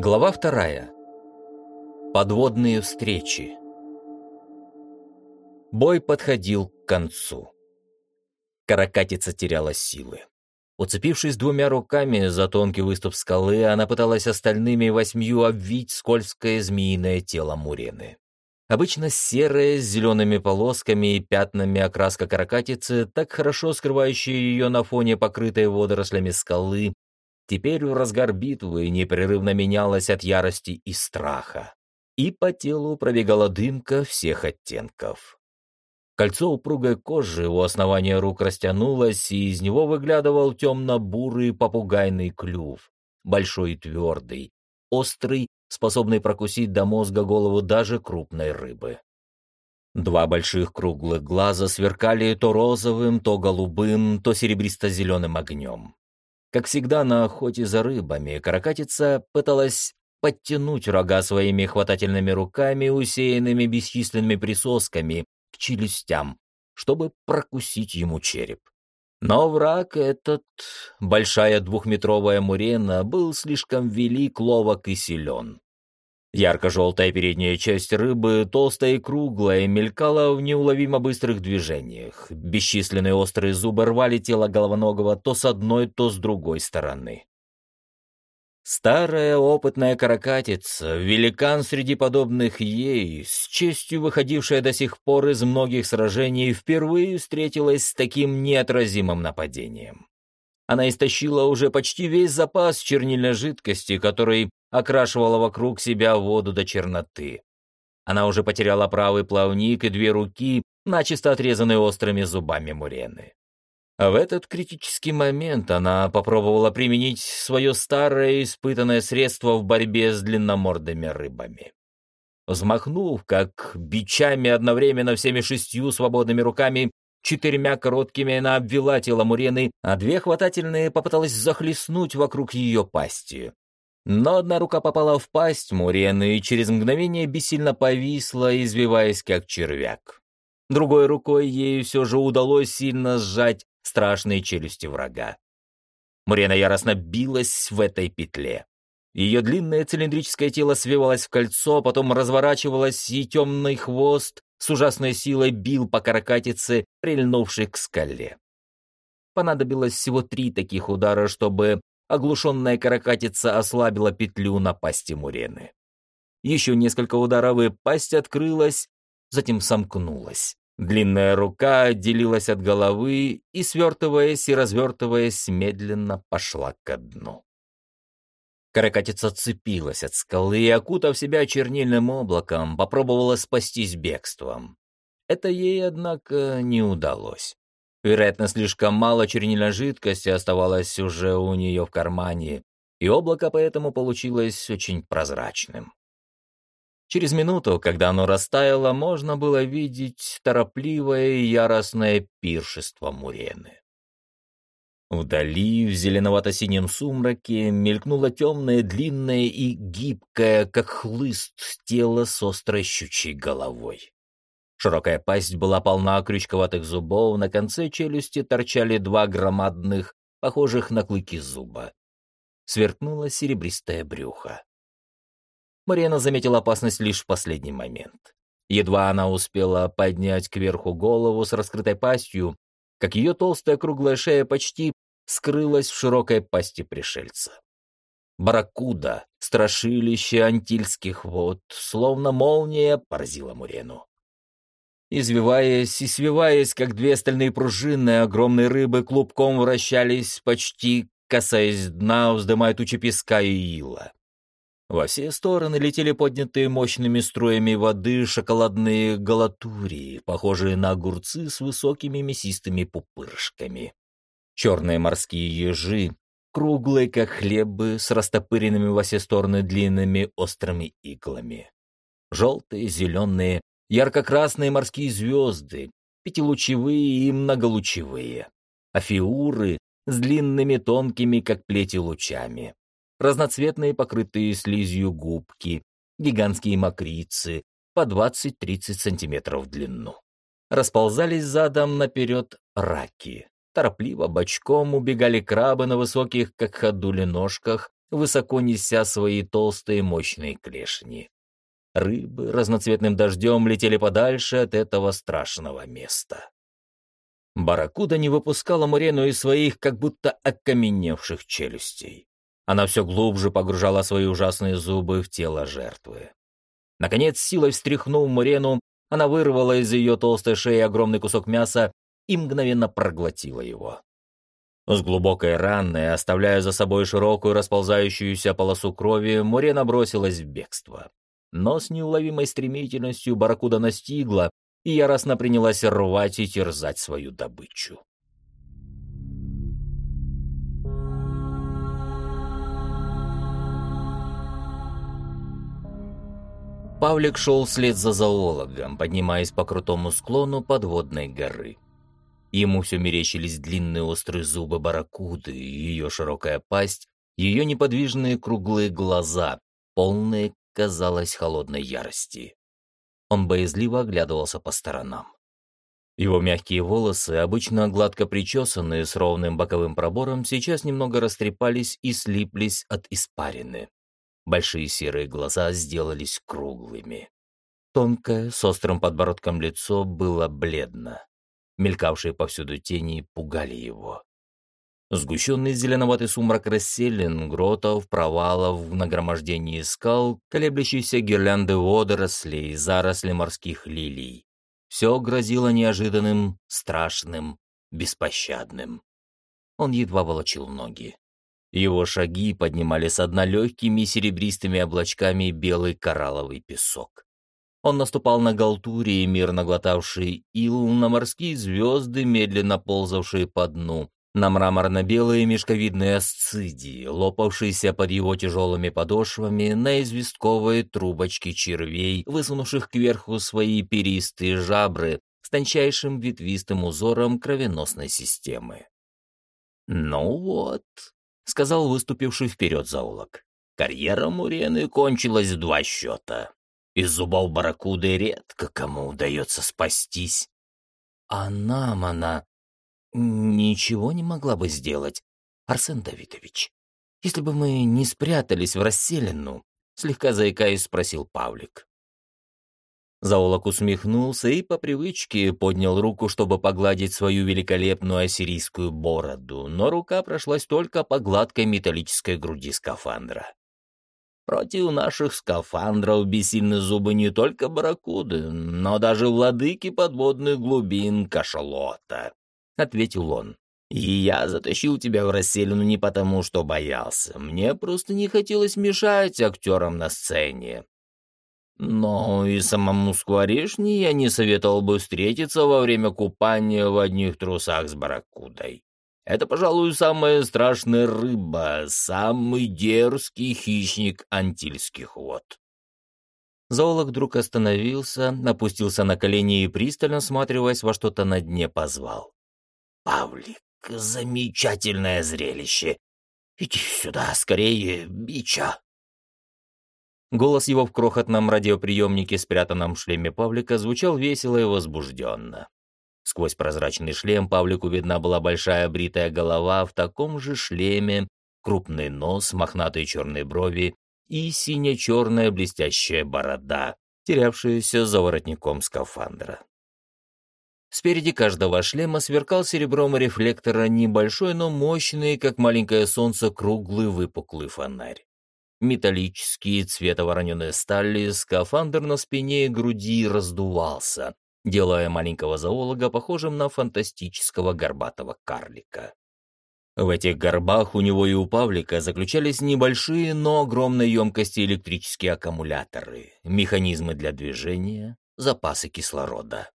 Глава вторая. Подводные встречи. Бой подходил к концу. Каракатица теряла силы. Уцепившись двумя руками за тонкий выступ скалы, она пыталась остальными восьмью обвить скользкое змеиное тело Мурены. Обычно серая, с зелеными полосками и пятнами окраска каракатицы, так хорошо скрывающая ее на фоне покрытой водорослями скалы, теперь в разгар битвы непрерывно менялась от ярости и страха. И по телу пробегала дымка всех оттенков. Кольцо упругой кожи у основания рук растянулось, и из него выглядывал темно-бурый попугайный клюв, большой и твердый, острый, способный прокусить до мозга голову даже крупной рыбы. Два больших круглых глаза сверкали то розовым, то голубым, то серебристо-зеленым огнем. Как всегда на охоте за рыбами, каракатица пыталась подтянуть рога своими хватательными руками, усеянными бесчисленными присосками, к челюстям, чтобы прокусить ему череп. Но враг этот, большая двухметровая мурена, был слишком велик, ловок и силен. Ярко-желтая передняя часть рыбы, толстая и круглая, мелькала в неуловимо быстрых движениях. Бесчисленные острые зубы рвали тело головоногого то с одной, то с другой стороны. Старая опытная каракатица, великан среди подобных ей, с честью выходившая до сих пор из многих сражений, впервые встретилась с таким неотразимым нападением. Она истощила уже почти весь запас чернильной жидкости, который окрашивала вокруг себя воду до черноты. Она уже потеряла правый плавник и две руки, начисто отрезанные острыми зубами Мурены. А в этот критический момент она попробовала применить свое старое испытанное средство в борьбе с длинномордыми рыбами. Взмахнув, как бичами одновременно всеми шестью свободными руками, четырьмя короткими она обвела тело Мурены, а две хватательные попыталась захлестнуть вокруг ее пасти. Но одна рука попала в пасть Мурены и через мгновение бессильно повисла, извиваясь как червяк. Другой рукой ей все же удалось сильно сжать страшные челюсти врага. Мурена яростно билась в этой петле. Ее длинное цилиндрическое тело свивалось в кольцо, потом разворачивалось, и темный хвост с ужасной силой бил по каракатице, прильнувшей к скале. Понадобилось всего три таких удара, чтобы оглушенная каракатица ослабила петлю на пасти Мурены. Еще несколько ударов, и пасть открылась, затем сомкнулась. Длинная рука отделилась от головы и, свертываясь и развертываясь, медленно пошла ко дну. Каракатица цепилась от скалы и, окутав себя чернильным облаком, попробовала спастись бегством. Это ей, однако, не удалось. Вероятно, слишком мало чернильной жидкости оставалось уже у нее в кармане, и облако поэтому получилось очень прозрачным. Через минуту, когда оно растаяло, можно было видеть торопливое и яростное пиршество Мурены. Вдали, в зеленовато-синем сумраке, мелькнуло темное, длинное и гибкое, как хлыст, тело с острой щучьей головой. Широкая пасть была полна крючковатых зубов, на конце челюсти торчали два громадных, похожих на клыки зуба. Сверкнуло серебристое брюхо. Марьяна заметила опасность лишь в последний момент. Едва она успела поднять кверху голову с раскрытой пастью, как ее толстая круглая шея почти скрылась в широкой пасти пришельца. Баракуда, страшилище антильских вод, словно молния, поразила Мурену. Извиваясь и свиваясь, как две стальные пружины, огромные рыбы клубком вращались, почти касаясь дна, вздымая тучи песка и ила. Во все стороны летели поднятые мощными струями воды шоколадные галатурии, похожие на огурцы с высокими мясистыми пупырышками. Черные морские ежи, круглые, как хлебы, с растопыренными во все стороны длинными острыми иглами. Желтые, зеленые, ярко-красные морские звезды, пятилучевые и многолучевые, афиуры с длинными тонкими, как плети, лучами, разноцветные покрытые слизью губки, гигантские мокрицы по 20-30 сантиметров в длину. Расползались задом наперед раки. Торопливо, бочком убегали крабы на высоких, как ходули, ножках, высоко неся свои толстые мощные клешни. Рыбы разноцветным дождем летели подальше от этого страшного места. Барракуда не выпускала Мурену из своих как будто окаменевших челюстей. Она все глубже погружала свои ужасные зубы в тело жертвы. Наконец, силой встряхнув Мурену, она вырвала из ее толстой шеи огромный кусок мяса и мгновенно проглотила его. С глубокой раной, оставляя за собой широкую расползающуюся полосу крови, Мурена бросилась в бегство. Но с неуловимой стремительностью барракуда настигла и яростно принялась рвать и терзать свою добычу. Павлик шел вслед за зоологом, поднимаясь по крутому склону подводной горы. Ему все мерещились длинные острые зубы барракуды, ее широкая пасть, ее неподвижные круглые глаза, полные, казалось, холодной ярости. Он боязливо оглядывался по сторонам. Его мягкие волосы, обычно гладко причесанные с ровным боковым пробором, сейчас немного растрепались и слиплись от испарины. Большие серые глаза сделались круглыми. Тонкое, с острым подбородком лицо было бледно. Мелькавшие повсюду тени пугали его. Сгущенный зеленоватый сумрак расселен, гротов, провалов в нагромождении скал, колеблющиеся гирлянды водорослей, заросли морских лилий. Все грозило неожиданным, страшным, беспощадным. Он едва волочил ноги. Его шаги поднимали с дна легкими серебристыми облачками белый коралловый песок. Он наступал на галтурии, мирно глотавшие ил, на морские звезды, медленно ползавшие по дну, на мраморно-белые мешковидные асцидии, лопавшиеся под его тяжелыми подошвами, на известковые трубочки червей, высунувших кверху свои перистые жабры с тончайшим ветвистым узором кровеносной системы. «Ну вот», — сказал выступивший вперед заулок. Карьера Мурены кончилась в два счета. Из зубов барракуды редко кому удается спастись. А нам она ничего не могла бы сделать, Арсен Давидович. Если бы мы не спрятались в расселину, слегка заикаясь, спросил Павлик. Заолок усмехнулся и по привычке поднял руку, чтобы погладить свою великолепную ассирийскую бороду, но рука прошлась только по гладкой металлической груди скафандра. Против наших скафандров бессильны зубы не только барракуды, но даже владыки подводных глубин кашалота, — ответил он. И я затащил тебя в расселину не потому, что боялся. Мне просто не хотелось мешать актерам на сцене. Но и самому Скворечни я не советовал бы встретиться во время купания в одних трусах с барракудой. Это, пожалуй, самая страшная рыба, самый дерзкий хищник антильских вод. Зоолог вдруг остановился, опустился на колени и, пристально сматриваясь во что-то на дне, позвал. «Павлик, замечательное зрелище! Иди сюда, скорее, бича!» Голос его в крохотном радиоприемнике, спрятанном в шлеме Павлика, звучал весело и возбужденно. Сквозь прозрачный шлем Павлику видна была большая бритая голова в таком же шлеме, крупный нос, мохнатые черные брови и сине-черная блестящая борода, терявшаяся за воротником скафандра. Спереди каждого шлема сверкал серебром рефлектора небольшой, но мощный, как маленькое солнце, круглый выпуклый фонарь металлические цвета вороненой стали, скафандр на спине и груди раздувался, делая маленького зоолога похожим на фантастического горбатого карлика. В этих горбах у него и у Павлика заключались небольшие, но огромной емкости электрические аккумуляторы, механизмы для движения, запасы кислорода.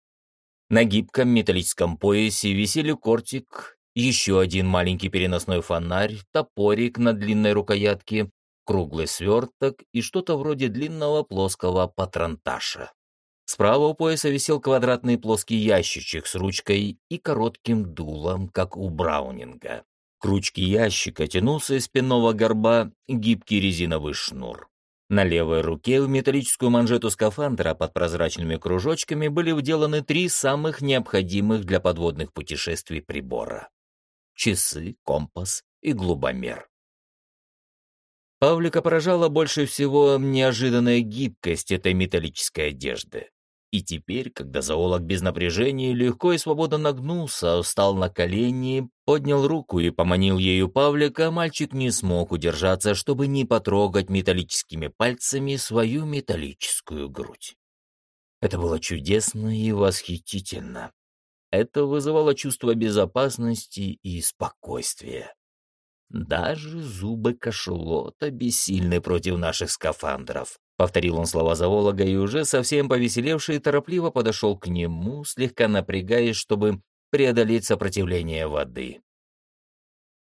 На гибком металлическом поясе висели кортик, еще один маленький переносной фонарь, топорик на длинной рукоятке, круглый сверток и что-то вроде длинного плоского патронташа. Справа у пояса висел квадратный плоский ящичек с ручкой и коротким дулом, как у Браунинга. К ручке ящика тянулся из спинного горба гибкий резиновый шнур. На левой руке в металлическую манжету скафандра под прозрачными кружочками были вделаны три самых необходимых для подводных путешествий прибора. Часы, компас и глубомер. Павлика поражала больше всего неожиданная гибкость этой металлической одежды. И теперь, когда зоолог без напряжения легко и свободно нагнулся, встал на колени, поднял руку и поманил ею Павлика, мальчик не смог удержаться, чтобы не потрогать металлическими пальцами свою металлическую грудь. Это было чудесно и восхитительно. Это вызывало чувство безопасности и спокойствия. Даже зубы кашелота бессильны против наших скафандров. Повторил он слова зоолога и уже совсем повеселевший торопливо подошел к нему, слегка напрягаясь, чтобы преодолеть сопротивление воды.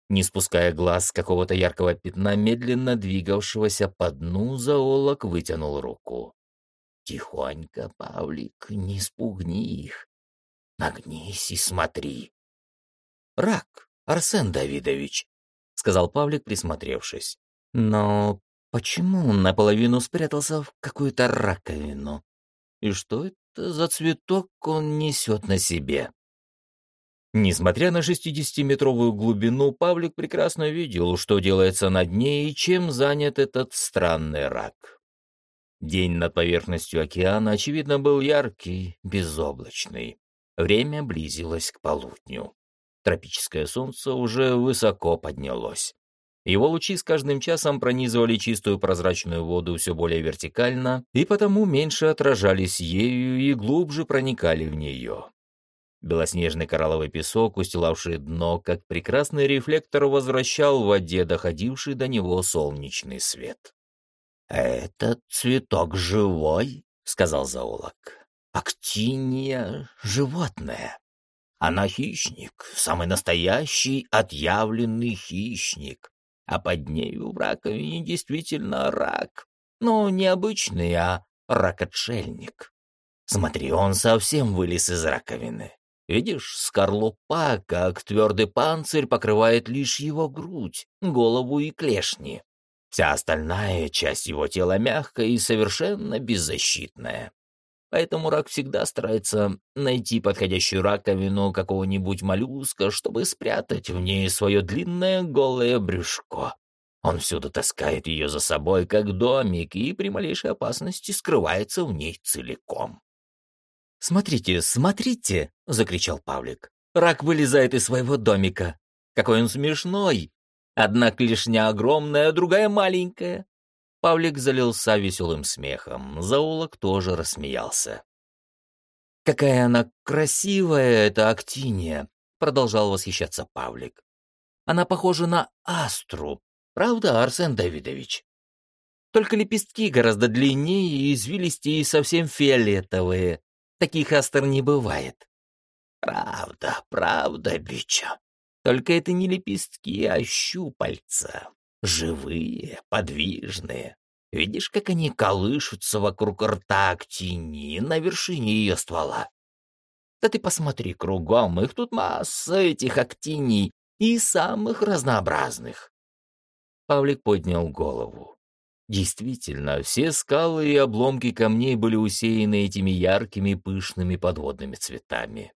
Не спуская глаз с какого-то яркого пятна, медленно двигавшегося по дну, зоолог вытянул руку. «Тихонько, Павлик, не спугни их. Нагнись и смотри». «Рак, Арсен Давидович», — сказал Павлик, присмотревшись. «Но Почему он наполовину спрятался в какую-то раковину? И что это за цветок он несет на себе? Несмотря на 60-метровую глубину, Павлик прекрасно видел, что делается на дне и чем занят этот странный рак. День над поверхностью океана, очевидно, был яркий, безоблачный. Время близилось к полудню. Тропическое солнце уже высоко поднялось. Его лучи с каждым часом пронизывали чистую прозрачную воду все более вертикально, и потому меньше отражались ею и глубже проникали в нее. Белоснежный коралловый песок, устилавший дно, как прекрасный рефлектор, возвращал в воде доходивший до него солнечный свет. «Этот цветок живой», — сказал зоолог. «Актиния — животное. Она хищник, самый настоящий отъявленный хищник а под нею в раковине действительно рак. Но не обычный, а рак-отшельник. Смотри, он совсем вылез из раковины. Видишь, скорлупа, как твердый панцирь, покрывает лишь его грудь, голову и клешни. Вся остальная часть его тела мягкая и совершенно беззащитная. Поэтому рак всегда старается найти подходящую раковину какого-нибудь моллюска, чтобы спрятать в ней свое длинное голое брюшко. Он всюду таскает ее за собой, как домик, и при малейшей опасности скрывается в ней целиком. «Смотрите, смотрите!» — закричал Павлик. «Рак вылезает из своего домика. Какой он смешной! Одна клешня огромная, другая маленькая. Павлик залился веселым смехом. Заулок тоже рассмеялся. «Какая она красивая, эта актиния!» — продолжал восхищаться Павлик. «Она похожа на астру, правда, Арсен Давидович? Только лепестки гораздо длиннее извилистее и совсем фиолетовые. Таких астр не бывает». «Правда, правда, Бича. Только это не лепестки, а щупальца. Живые, подвижные. Видишь, как они колышутся вокруг рта актинии на вершине ее ствола? Да ты посмотри кругом, их тут масса этих актиний и самых разнообразных. Павлик поднял голову. Действительно, все скалы и обломки камней были усеяны этими яркими пышными подводными цветами.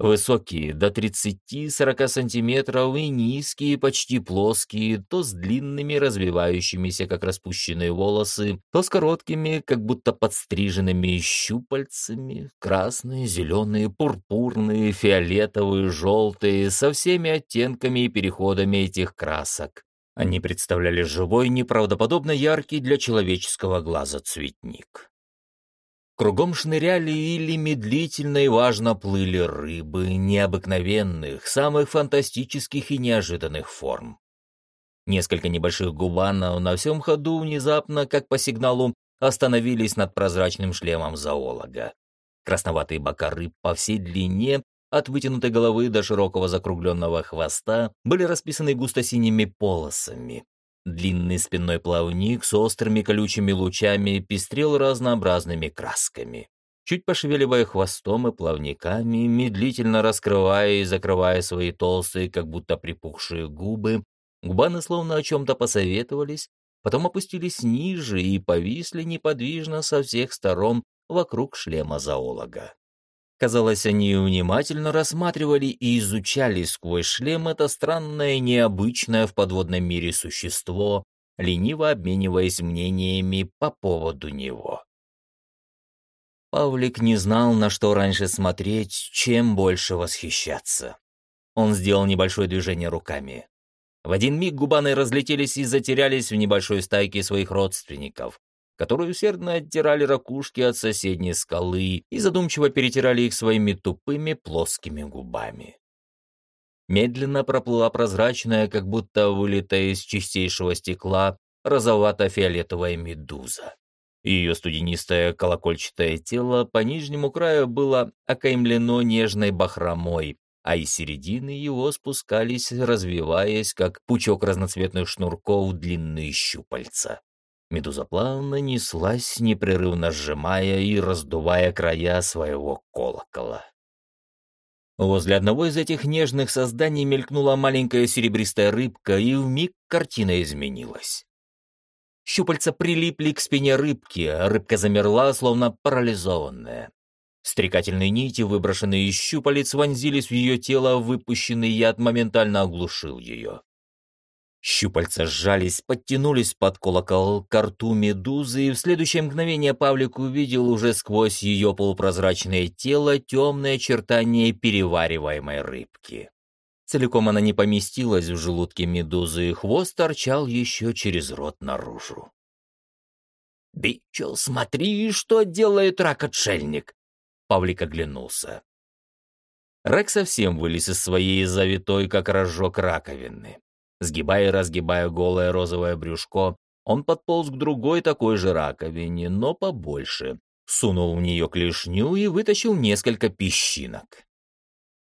Высокие, до 30-40 сантиметров, и низкие, почти плоские, то с длинными, развивающимися, как распущенные волосы, то с короткими, как будто подстриженными щупальцами, красные, зеленые, пурпурные, фиолетовые, желтые, со всеми оттенками и переходами этих красок. Они представляли живой, неправдоподобно яркий для человеческого глаза цветник. Кругом шныряли или медлительно и важно плыли рыбы необыкновенных, самых фантастических и неожиданных форм. Несколько небольших губанов на всем ходу внезапно, как по сигналу, остановились над прозрачным шлемом зоолога. Красноватые бока рыб по всей длине, от вытянутой головы до широкого закругленного хвоста, были расписаны густо-синими полосами, Длинный спинной плавник с острыми колючими лучами пестрел разнообразными красками. Чуть пошевеливая хвостом и плавниками, медлительно раскрывая и закрывая свои толстые, как будто припухшие губы, губаны словно о чем-то посоветовались, потом опустились ниже и повисли неподвижно со всех сторон вокруг шлема зоолога. Казалось, они внимательно рассматривали и изучали сквозь шлем это странное, необычное в подводном мире существо, лениво обмениваясь мнениями по поводу него. Павлик не знал, на что раньше смотреть, чем больше восхищаться. Он сделал небольшое движение руками. В один миг губаны разлетелись и затерялись в небольшой стайке своих родственников, которые усердно оттирали ракушки от соседней скалы и задумчиво перетирали их своими тупыми плоскими губами. Медленно проплыла прозрачная, как будто вылитая из чистейшего стекла, розовато-фиолетовая медуза. Ее студенистое колокольчатое тело по нижнему краю было окаймлено нежной бахромой, а из середины его спускались, развиваясь, как пучок разноцветных шнурков, длинные щупальца. Медуза плавно неслась, непрерывно сжимая и раздувая края своего колокола. Возле одного из этих нежных созданий мелькнула маленькая серебристая рыбка, и вмиг картина изменилась. Щупальца прилипли к спине рыбки, а рыбка замерла, словно парализованная. Стрекательные нити, выброшенные из щупалец, вонзились в ее тело, выпущенный яд моментально оглушил ее. Щупальца сжались, подтянулись под колокол к рту медузы, и в следующее мгновение Павлик увидел уже сквозь ее полупрозрачное тело темное очертание перевариваемой рыбки. Целиком она не поместилась в желудке медузы, и хвост торчал еще через рот наружу. «Бичо, смотри, что делает рак-отшельник!» Павлик оглянулся. Рак совсем вылез из своей завитой, как рожок раковины. Сгибая и разгибая голое розовое брюшко, он подполз к другой такой же раковине, но побольше, сунул в нее клешню и вытащил несколько песчинок.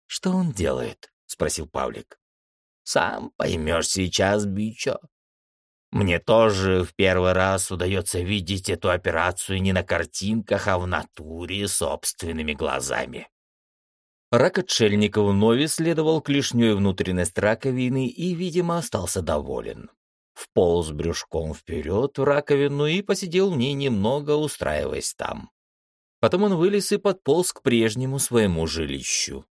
«Что он делает?» — спросил Павлик. «Сам поймешь сейчас, Бичо. Мне тоже в первый раз удается видеть эту операцию не на картинках, а в натуре собственными глазами. Рак отшельника вновь исследовал клешней внутренность раковины и, видимо, остался доволен. Вполз брюшком вперед в раковину и посидел в ней немного, устраиваясь там. Потом он вылез и подполз к прежнему своему жилищу.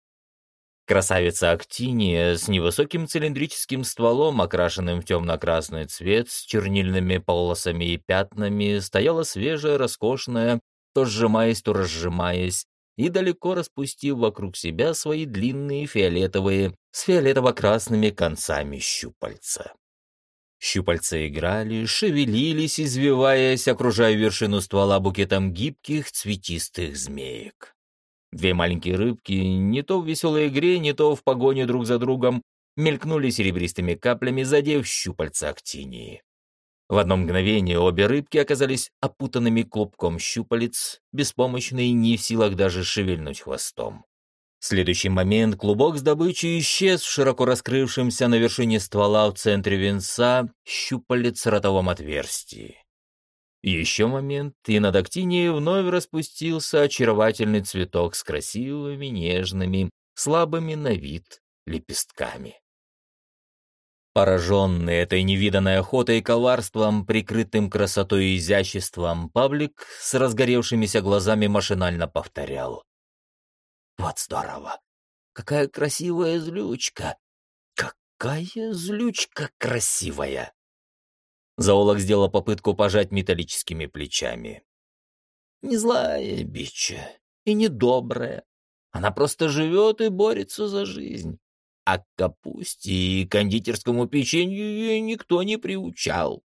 Красавица Актиния с невысоким цилиндрическим стволом, окрашенным в темно-красный цвет, с чернильными полосами и пятнами, стояла свежая, роскошная, то сжимаясь, то разжимаясь, и далеко распустив вокруг себя свои длинные фиолетовые с фиолетово-красными концами щупальца. Щупальца играли, шевелились, извиваясь, окружая вершину ствола букетом гибких цветистых змеек. Две маленькие рыбки, не то в веселой игре, не то в погоне друг за другом, мелькнули серебристыми каплями, задев щупальца актинии. В одно мгновение обе рыбки оказались опутанными клубком щупалец, беспомощные не в силах даже шевельнуть хвостом. В следующий момент клубок с добычей исчез в широко раскрывшемся на вершине ствола в центре венца щупалец ротовом отверстии. Еще момент, и над актинией вновь распустился очаровательный цветок с красивыми, нежными, слабыми на вид лепестками. Пораженный этой невиданной охотой и коварством, прикрытым красотой и изяществом, Павлик с разгоревшимися глазами машинально повторял. «Вот здорово! Какая красивая злючка! Какая злючка красивая!» Зоолог сделал попытку пожать металлическими плечами. «Не злая бича и не добрая. Она просто живет и борется за жизнь а к капусте и кондитерскому печенью никто не приучал.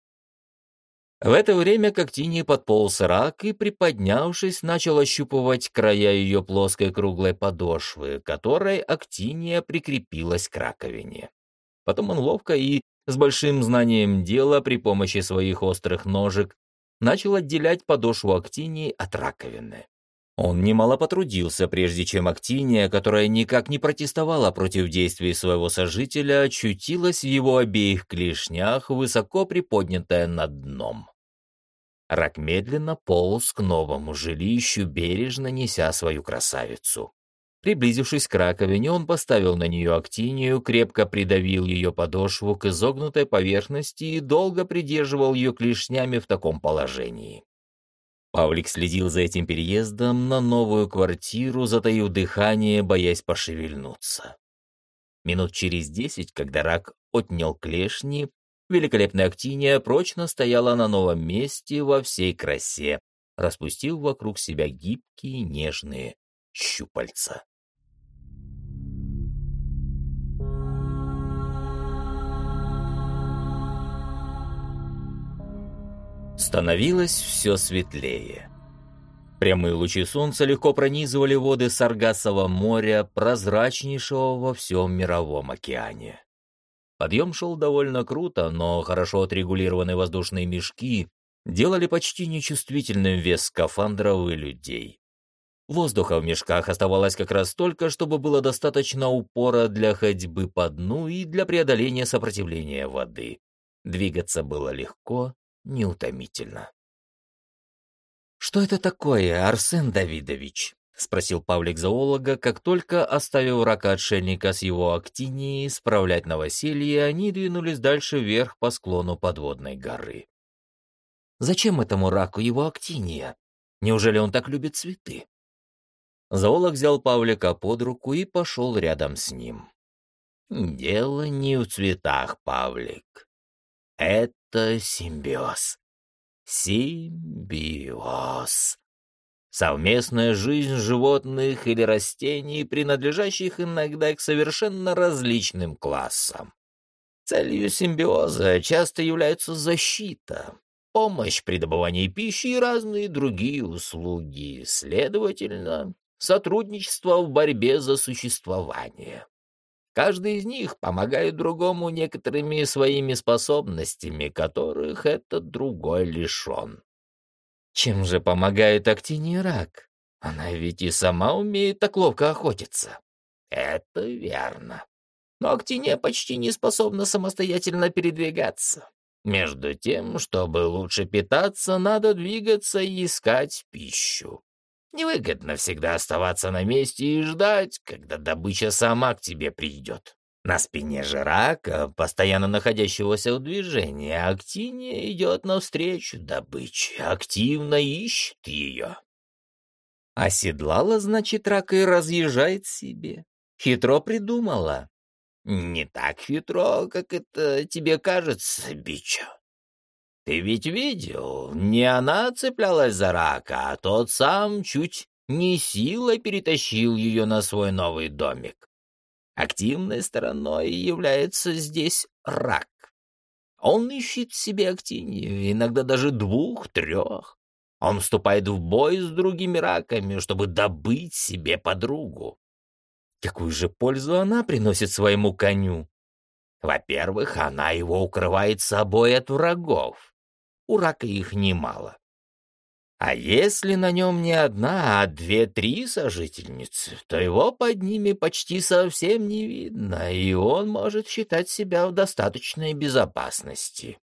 В это время к Актине подполз рак и, приподнявшись, начал ощупывать края ее плоской круглой подошвы, которой Актиния прикрепилась к раковине. Потом он ловко и с большим знанием дела при помощи своих острых ножек начал отделять подошву Актинии от раковины. Он немало потрудился, прежде чем Актиния, которая никак не протестовала против действий своего сожителя, очутилась в его обеих клешнях, высоко приподнятая над дном. Рак медленно полз к новому жилищу, бережно неся свою красавицу. Приблизившись к раковине, он поставил на нее актинию, крепко придавил ее подошву к изогнутой поверхности и долго придерживал ее клешнями в таком положении. Павлик следил за этим переездом на новую квартиру, затаив дыхание, боясь пошевельнуться. Минут через десять, когда рак отнял клешни, Великолепная актиния прочно стояла на новом месте во всей красе, распустив вокруг себя гибкие нежные щупальца. Становилось все светлее. Прямые лучи солнца легко пронизывали воды Саргасового моря, прозрачнейшего во всем мировом океане. Подъем шел довольно круто, но хорошо отрегулированные воздушные мешки делали почти нечувствительным вес скафандров и людей. Воздуха в мешках оставалось как раз столько, чтобы было достаточно упора для ходьбы по дну и для преодоления сопротивления воды. Двигаться было легко, неутомительно. «Что это такое, Арсен Давидович?» — спросил Павлик зоолога, как только, оставив рака-отшельника с его актинией справлять новоселье, они двинулись дальше вверх по склону подводной горы. «Зачем этому раку его актиния? Неужели он так любит цветы?» Зоолог взял Павлика под руку и пошел рядом с ним. «Дело не в цветах, Павлик. Это симбиоз. Симбиоз. Совместная жизнь животных или растений, принадлежащих иногда к совершенно различным классам. Целью симбиоза часто является защита, помощь при добывании пищи и разные другие услуги, следовательно, сотрудничество в борьбе за существование. Каждый из них помогает другому некоторыми своими способностями, которых этот другой лишен. Чем же помогает Актиний рак? Она ведь и сама умеет так ловко охотиться. Это верно. Но Актиния почти не способна самостоятельно передвигаться. Между тем, чтобы лучше питаться, надо двигаться и искать пищу. Невыгодно всегда оставаться на месте и ждать, когда добыча сама к тебе придет. На спине же постоянно находящегося в движении, актиния идет навстречу добыче, активно ищет ее. Оседлала, значит, рака и разъезжает себе. Хитро придумала. Не так хитро, как это тебе кажется, Бичо. Ты ведь видел, не она цеплялась за рака, а тот сам чуть не силой перетащил ее на свой новый домик. Активной стороной является здесь рак. Он ищет себе актинию, иногда даже двух-трех. Он вступает в бой с другими раками, чтобы добыть себе подругу. Какую же пользу она приносит своему коню? Во-первых, она его укрывает собой от врагов у рака их немало. А если на нем не одна, а две-три сожительницы, то его под ними почти совсем не видно, и он может считать себя в достаточной безопасности.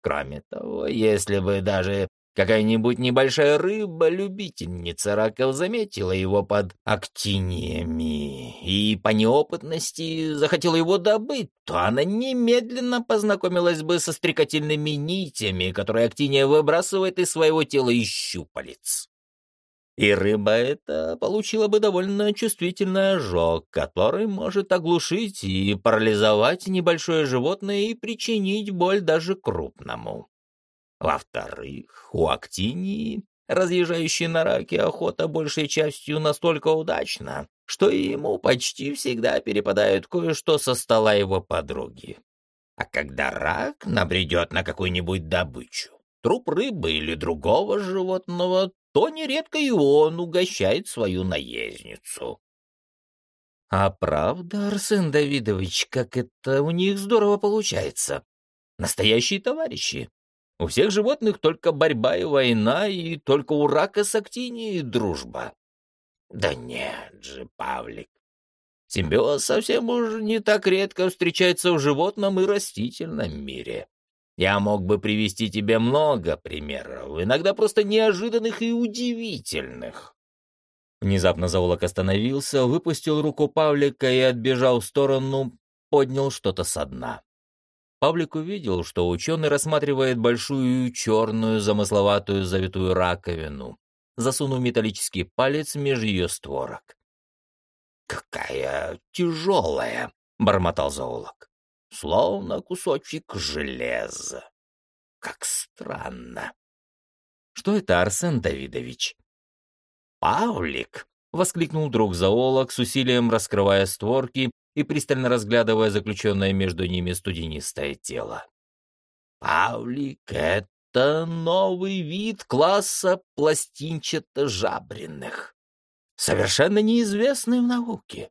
Кроме того, если бы даже Какая-нибудь небольшая рыба-любительница раков заметила его под актиниями и по неопытности захотела его добыть, то она немедленно познакомилась бы со стрекательными нитями, которые актиния выбрасывает из своего тела и щупалец. И рыба эта получила бы довольно чувствительный ожог, который может оглушить и парализовать небольшое животное и причинить боль даже крупному. Во-вторых, у Актинии, разъезжающей на раке, охота большей частью настолько удачна, что ему почти всегда перепадает кое-что со стола его подруги. А когда рак набредет на какую-нибудь добычу, труп рыбы или другого животного, то нередко и он угощает свою наездницу. А правда, Арсен Давидович, как это у них здорово получается? Настоящие товарищи. У всех животных только борьба и война, и только у рака с актинией дружба. Да нет же, Павлик. Симбиоз совсем уж не так редко встречается в животном и растительном мире. Я мог бы привести тебе много примеров, иногда просто неожиданных и удивительных. Внезапно Заулок остановился, выпустил руку Павлика и, отбежал в сторону, поднял что-то со дна. Павлик увидел, что ученый рассматривает большую черную замысловатую завитую раковину, засунув металлический палец между ее створок. «Какая тяжелая!» — бормотал зоолог. словно кусочек железа. Как странно. Что это, Арсен Давидович? Павлик, воскликнул друг зоолог с усилием раскрывая створки и пристально разглядывая заключенное между ними студенистое тело. Павлик — это новый вид класса пластинчато-жабренных, совершенно неизвестный в науке.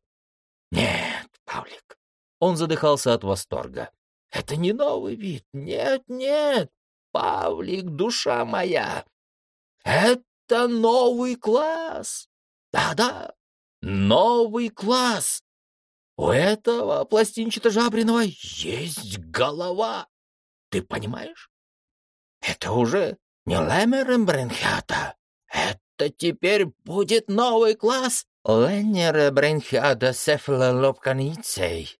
Нет, Павлик, он задыхался от восторга. Это не новый вид, нет, нет, Павлик, душа моя, это новый класс. Да-да, новый класс. У этого пластинчато-жабриного есть голова. Ты понимаешь? Это уже не Лемеренбренхята. Это теперь будет новый класс Ленеребренхята сефалолобканицей.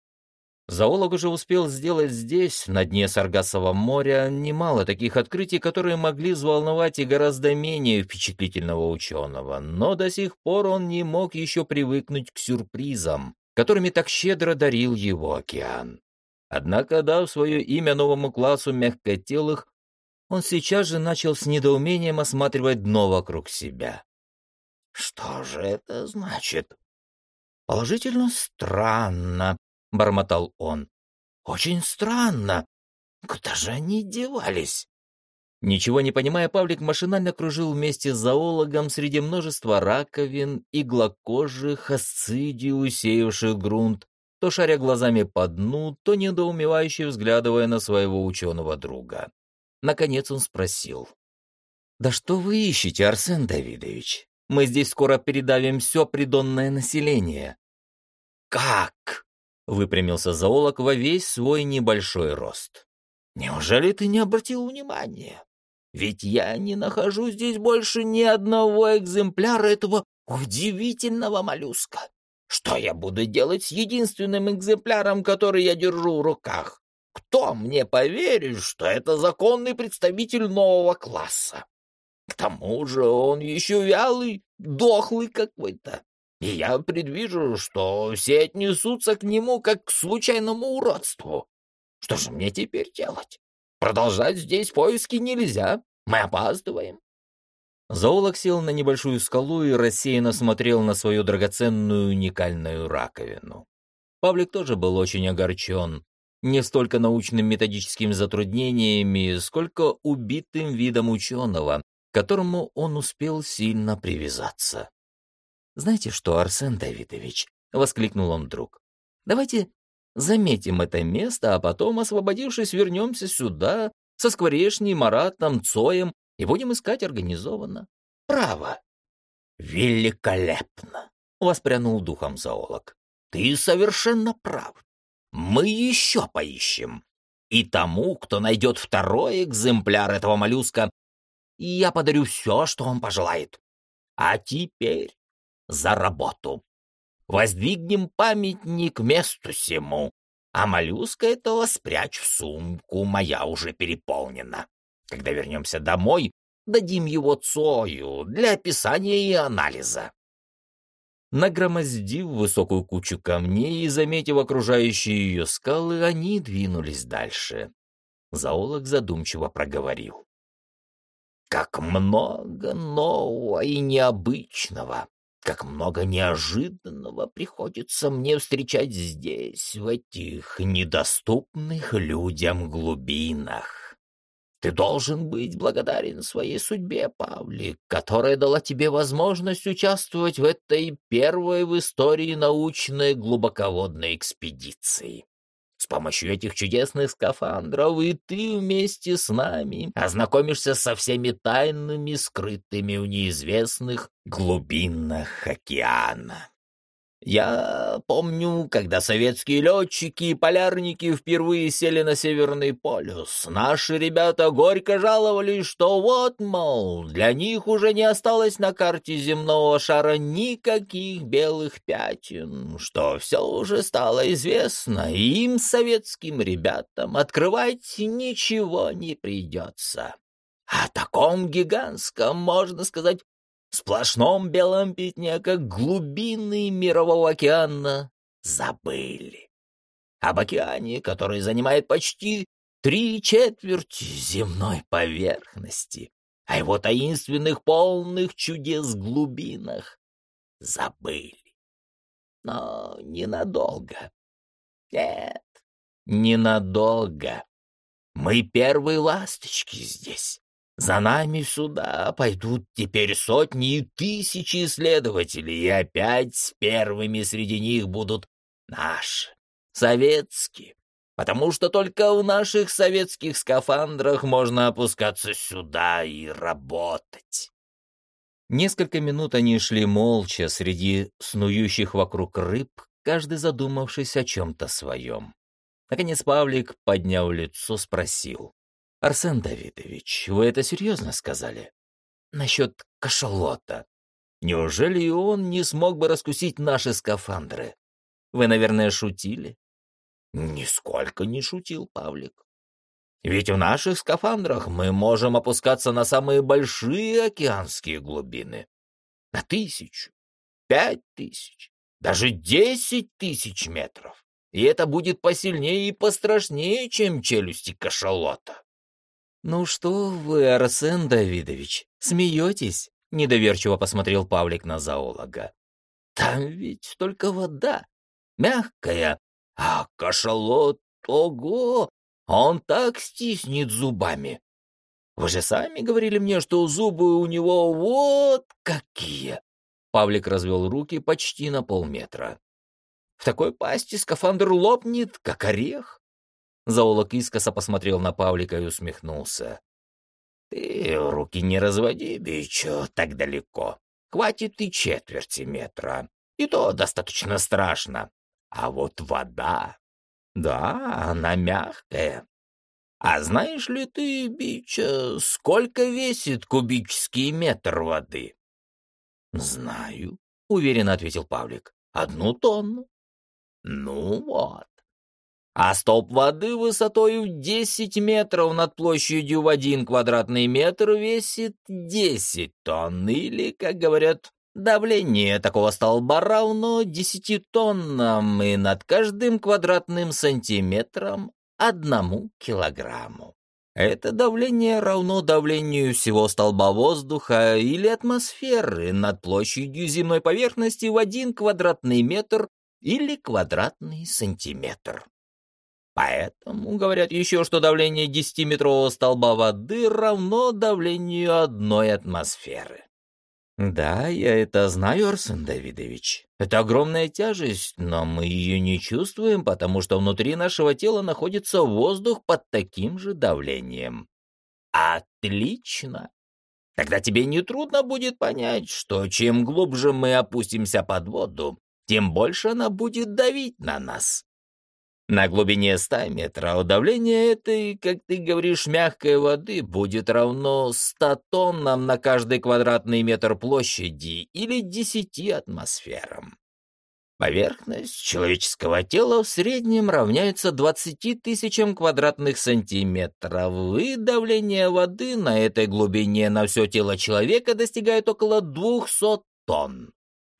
Зоолог уже успел сделать здесь, на дне Саргасового моря, немало таких открытий, которые могли взволновать и гораздо менее впечатлительного ученого, но до сих пор он не мог еще привыкнуть к сюрпризам, которыми так щедро дарил его океан. Однако, дав свое имя новому классу мягкотелых, он сейчас же начал с недоумением осматривать дно вокруг себя. «Что же это значит?» «Положительно странно», — бормотал он. «Очень странно. Куда же они девались?» Ничего не понимая, Павлик машинально кружил вместе с зоологом среди множества раковин, иглокожих, асцидий, усеявших грунт, то шаря глазами по дну, то недоумевающе взглядывая на своего ученого друга. Наконец он спросил. «Да что вы ищете, Арсен Давидович? Мы здесь скоро передавим все придонное население». «Как?» Выпрямился зоолог во весь свой небольшой рост. «Неужели ты не обратил внимания? Ведь я не нахожу здесь больше ни одного экземпляра этого удивительного моллюска. Что я буду делать с единственным экземпляром, который я держу в руках? Кто мне поверит, что это законный представитель нового класса? К тому же он еще вялый, дохлый какой-то и я предвижу, что все отнесутся к нему как к случайному уродству. Что же мне теперь делать? Продолжать здесь поиски нельзя, мы опаздываем. Зоолог сел на небольшую скалу и рассеянно смотрел на свою драгоценную уникальную раковину. Павлик тоже был очень огорчен, не столько научным методическими затруднениями, сколько убитым видом ученого, к которому он успел сильно привязаться. «Знаете что, Арсен Давидович?» — воскликнул он вдруг. «Давайте заметим это место, а потом, освободившись, вернемся сюда со Скворечней, Маратом, Цоем и будем искать организованно. Право!» «Великолепно!» — воспрянул духом зоолог. «Ты совершенно прав. Мы еще поищем. И тому, кто найдет второй экземпляр этого моллюска, я подарю все, что он пожелает. А теперь за работу. Воздвигнем памятник месту сему, а моллюска этого спрячь в сумку, моя уже переполнена. Когда вернемся домой, дадим его Цою для описания и анализа. Нагромоздив высокую кучу камней и заметив окружающие ее скалы, они двинулись дальше. Зоолог задумчиво проговорил. «Как много нового и необычного! Как много неожиданного приходится мне встречать здесь, в этих недоступных людям глубинах. Ты должен быть благодарен своей судьбе, Павлик, которая дала тебе возможность участвовать в этой первой в истории научной глубоководной экспедиции. С помощью этих чудесных скафандров и ты вместе с нами ознакомишься со всеми тайнами, скрытыми в неизвестных глубинах океана. Я помню, когда советские летчики и полярники впервые сели на Северный полюс, наши ребята горько жаловались, что вот, мол, для них уже не осталось на карте земного шара никаких белых пятен, что все уже стало известно, и им, советским ребятам, открывать ничего не придется. О таком гигантском, можно сказать, сплошном белом пятне, как глубины мирового океана, забыли. об океане, который занимает почти три четверти земной поверхности, о его таинственных, полных чудес глубинах забыли. Но ненадолго. Нет, ненадолго. Мы первые ласточки здесь. За нами сюда пойдут теперь сотни и тысячи исследователей, и опять первыми среди них будут наши, советские, потому что только в наших советских скафандрах можно опускаться сюда и работать. Несколько минут они шли молча среди снующих вокруг рыб, каждый задумавшись о чем-то своем. Наконец Павлик, подняв лицо, спросил. «Арсен Давидович, вы это серьезно сказали? Насчет кашалота. Неужели и он не смог бы раскусить наши скафандры? Вы, наверное, шутили?» «Нисколько не шутил Павлик. Ведь в наших скафандрах мы можем опускаться на самые большие океанские глубины. На тысячу, пять тысяч, даже десять тысяч метров и это будет посильнее и пострашнее, чем челюсти кашалота. «Ну что вы, Арсен Давидович, смеетесь?» — недоверчиво посмотрел Павлик на зоолога. «Там ведь только вода, мягкая, а кашалот, ого, он так стиснет зубами. Вы же сами говорили мне, что зубы у него вот какие!» Павлик развел руки почти на полметра. В такой пасти скафандр лопнет, как орех. Зоолог искоса посмотрел на Павлика и усмехнулся. «Ты руки не разводи, бичо, так далеко. Хватит и четверти метра. И то достаточно страшно. А вот вода... Да, она мягкая. А знаешь ли ты, бича, сколько весит кубический метр воды?» «Знаю», — уверенно ответил Павлик. «Одну тонну». Ну вот. А столб воды высотой в 10 метров над площадью в один квадратный метр весит 10 тонн, или, как говорят, давление такого столба равно 10 тоннам и над каждым квадратным сантиметром одному килограмму. Это давление равно давлению всего столба воздуха или атмосферы над площадью земной поверхности в один квадратный метр или квадратный сантиметр. Поэтому говорят еще, что давление десятиметрового столба воды равно давлению одной атмосферы. Да, я это знаю, Арсен Давидович. Это огромная тяжесть, но мы ее не чувствуем, потому что внутри нашего тела находится воздух под таким же давлением. Отлично. Тогда тебе не трудно будет понять, что чем глубже мы опустимся под воду, тем больше она будет давить на нас. На глубине 100 метров давление этой, как ты говоришь, мягкой воды будет равно 100 тоннам на каждый квадратный метр площади или 10 атмосферам. Поверхность человеческого тела в среднем равняется 20 тысячам квадратных сантиметров, и давление воды на этой глубине на все тело человека достигает около 200 тонн.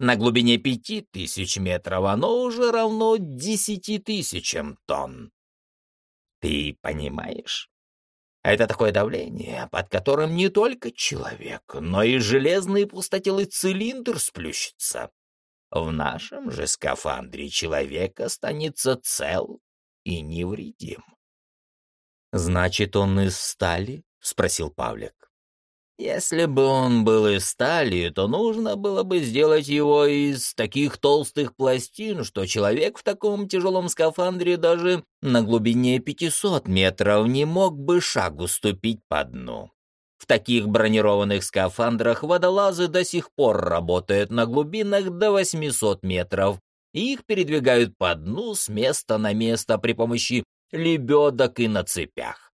На глубине пяти тысяч метров оно уже равно десяти тысячам тонн. Ты понимаешь? Это такое давление, под которым не только человек, но и железный пустотелый цилиндр сплющится. В нашем же скафандре человек останется цел и невредим. «Значит, он из стали?» — спросил Павлик. Если бы он был из стали, то нужно было бы сделать его из таких толстых пластин, что человек в таком тяжелом скафандре даже на глубине 500 метров не мог бы шагу ступить по дну. В таких бронированных скафандрах водолазы до сих пор работают на глубинах до 800 метров, и их передвигают по дну с места на место при помощи лебедок и на цепях.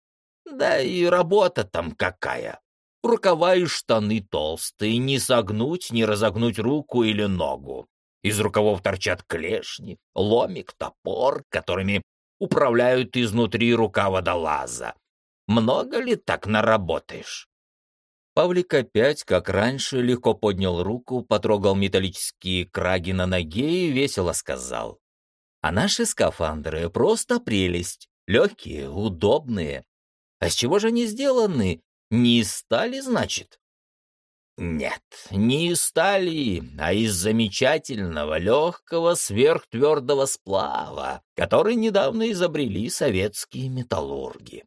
Да и работа там какая! Рукава и штаны толстые, не согнуть, не разогнуть руку или ногу. Из рукавов торчат клешни, ломик, топор, которыми управляют изнутри рука водолаза. Много ли так наработаешь? Павлик опять, как раньше, легко поднял руку, потрогал металлические краги на ноге и весело сказал. А наши скафандры просто прелесть. Легкие, удобные. А с чего же они сделаны? Не стали, значит? Нет, не стали, а из замечательного, легкого, сверхтвердого сплава, который недавно изобрели советские металлурги.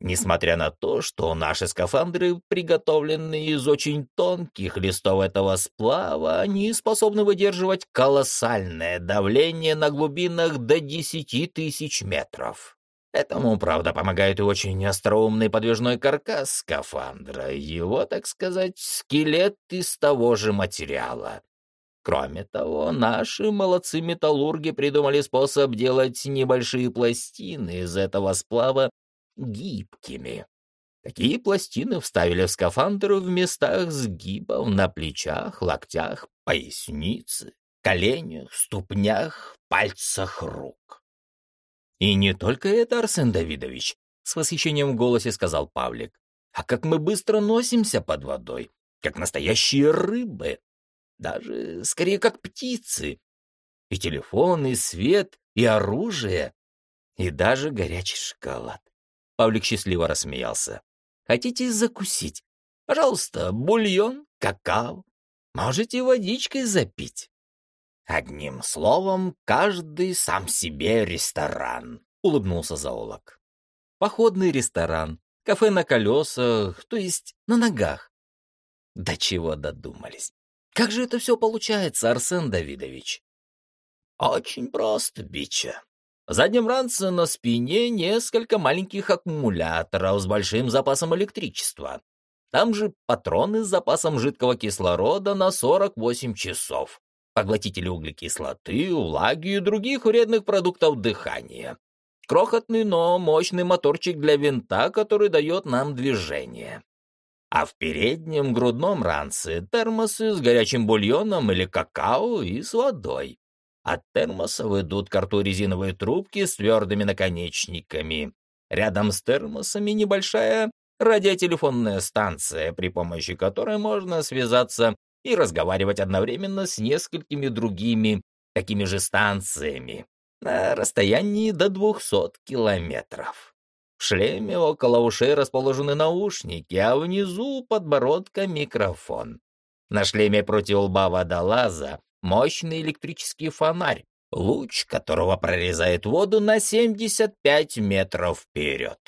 Несмотря на то, что наши скафандры приготовлены из очень тонких листов этого сплава, они способны выдерживать колоссальное давление на глубинах до 10 тысяч метров. Этому, правда, помогает и очень остроумный подвижной каркас скафандра, его, так сказать, скелет из того же материала. Кроме того, наши молодцы-металлурги придумали способ делать небольшие пластины из этого сплава гибкими. Такие пластины вставили в скафандр в местах сгибов на плечах, локтях, пояснице, коленях, ступнях, пальцах рук. И не только это, Арсен Давидович, с восхищением в голосе сказал Павлик, а как мы быстро носимся под водой, как настоящие рыбы, даже скорее как птицы. И телефон, и свет, и оружие, и даже горячий шоколад. Павлик счастливо рассмеялся. «Хотите закусить? Пожалуйста, бульон, какао. Можете водичкой запить». «Одним словом, каждый сам себе ресторан», — улыбнулся зоолог. «Походный ресторан, кафе на колесах, то есть на ногах». «До чего додумались? Как же это все получается, Арсен Давидович?» «Очень просто, Бича. В заднем ранце на спине несколько маленьких аккумуляторов с большим запасом электричества. Там же патроны с запасом жидкого кислорода на 48 часов, поглотители углекислоты, влаги и других вредных продуктов дыхания. Крохотный, но мощный моторчик для винта, который дает нам движение. А в переднем грудном ранце термосы с горячим бульоном или какао и с водой. От термосов идут к рту резиновые трубки с твердыми наконечниками. Рядом с термосами небольшая радиотелефонная станция, при помощи которой можно связаться и разговаривать одновременно с несколькими другими такими же станциями на расстоянии до 200 километров. В шлеме около ушей расположены наушники, а внизу подбородка микрофон. На шлеме против лба водолаза мощный электрический фонарь, луч которого прорезает воду на 75 метров вперед.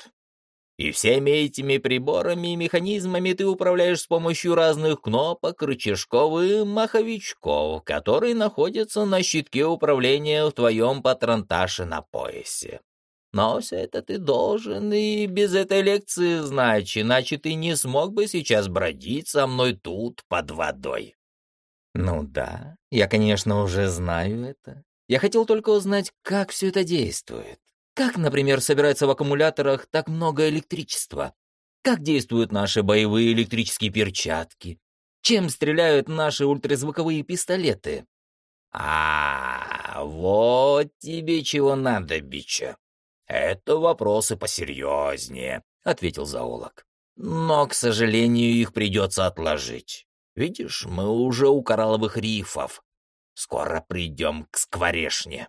И всеми этими приборами и механизмами ты управляешь с помощью разных кнопок, рычажков и маховичков, которые находятся на щитке управления в твоем патронташе на поясе. Но все это ты должен и без этой лекции знать, иначе ты не смог бы сейчас бродить со мной тут под водой. Ну да, я, конечно, уже знаю это. Я хотел только узнать, как все это действует. Как, например, собирается в аккумуляторах так много электричества? Как действуют наши боевые электрические перчатки? Чем стреляют наши ультразвуковые пистолеты? А, вот тебе чего надо, бича. Это вопросы посерьезнее, ответил зоолог. Но, к сожалению, их придется отложить. Видишь, мы уже у коралловых рифов. Скоро придем к скворешне.